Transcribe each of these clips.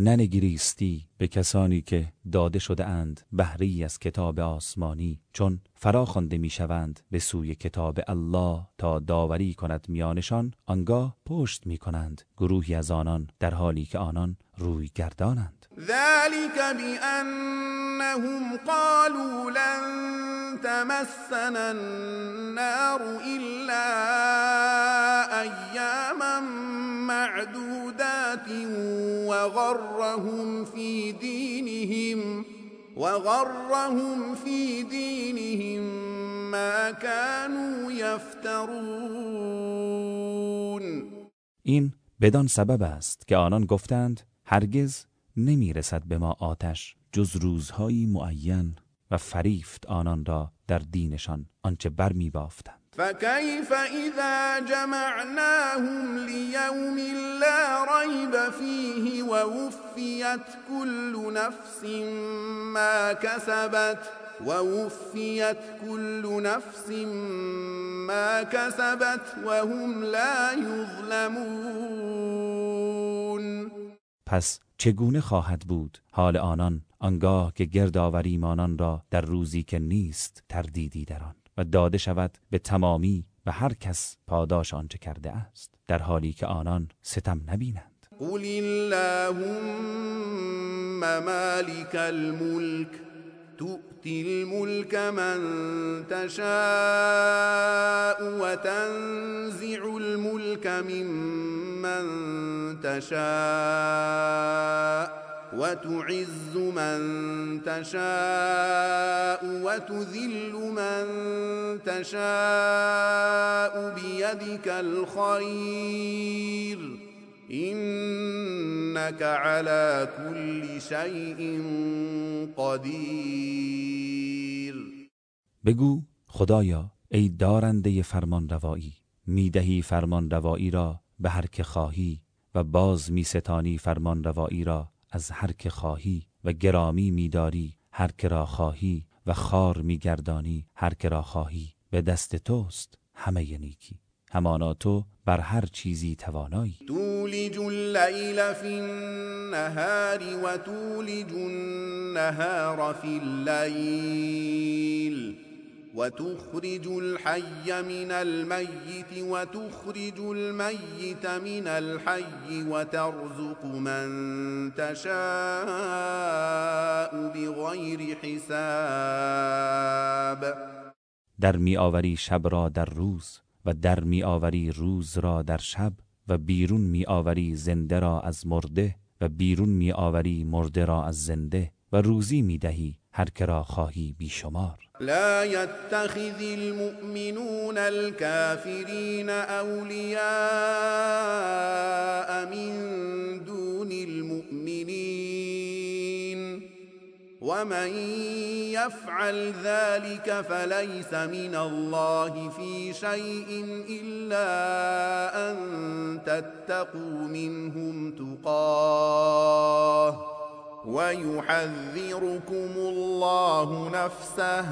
ننگریستی به کسانی که داده شده اند بهری از کتاب آسمانی، چون فرا خوانده میشوند به سوی کتاب الله تا داوری کند میانشان، آنگاه پشت می کنند گروهی از آنان در حالی که آنان روی گردانند. ذلك بأنهم قالوا لن تمسنا النار إلا وغرهم في دينهم، وغرهم في دينهم ما كانوا يفترون. این بدان سبب است که آنان گفتند، هرگز نمیرسد به ما آتش جز روزهایی معین و فریفت آنان را در دینشان آنچه بر می بافتند فكيف إذا جمعناهم ليوم لا ريب فيه ووفيت كل نفس ما كسبت ووفيت كل نفس ما كسبت وهم لا يظلمون پس چگونه خواهد بود حال آنان آنگاه که گردآوری آنان را در روزی که نیست تردیدی در آن؟ و داده شود به تمامی و هر کس پاداش آنچه کرده است، در حالی که آنان ستم نبینند. قل اللهم مالك الملك تؤتي الملك من تشاء وتنزع الملك ممن تشاء. وتعز من تشاء وتذل من تشاء بيدك الخير. إنك على كل شيء قدير. بگو، خدایا، ای دارنده فرمان روایی میدهی فرمان روایی را به هر که خواهی و باز می ستانی فرمان روایی را. از هر که خواهی و گرامی میداری، هر که را خواهی و خار میگردانی، هر که را خواهی. به دست توست همه نیکی. همانا تو بر هر چیزی توانایی. تولج الليل في النهار وتولج النهار في الليل. وتخرج الحي من الميت، وتخرج الميت من الحي وترزق من تشاء بغير حساب. در میآوری شب را در روز و در میآوری روز را در شب و بیرون میآوری زنده را از مرده و بیرون میآوری مرده را از زنده. و روزی میدهی هر که را خواهی بیشمار. لا يتخذ المؤمنون الكافرين أولياء من دون المؤمنين ومن يفعل ذلك فليس من الله في شيء إلا أن تتقوا منهم تقاه ويحذركم الله نفسه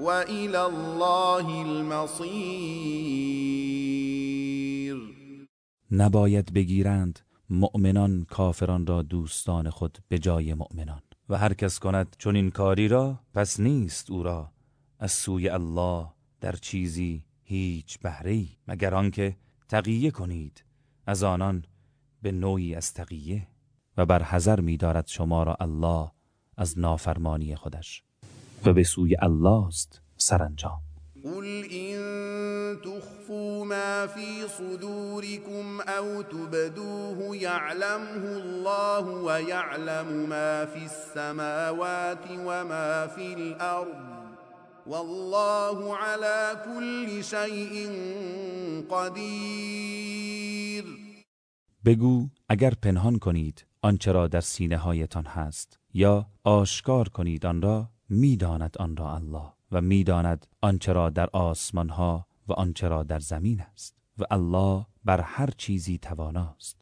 وإلى الله المصير نباید بگیرند مؤمنان کافران را دوستان خود به جای مؤمنان. و هر کس کند چون این کاری را پس نیست او را. از سوی الله در چیزی هیچ بهره مگر آنکه تقیه کنید. از آنان به نوعی از تقیه. و بر حذر می‌دارد شما را الله از نافرمانی خودش و به سوی الله است سرانجام. قل إن تخفوا ما في صدوركم أو تبدوه يعلمه الله ويعلم ما في السماوات وما في الأرض والله على كل شيء قدير. بگو اگر پنهان کنید آنچه را در سینه هایتان هست، یا آشکار کنید آن را، میداند آن را الله و میداند آنچه را در آسمان ها و آنچه را در زمین است و الله بر هر چیزی تواناست.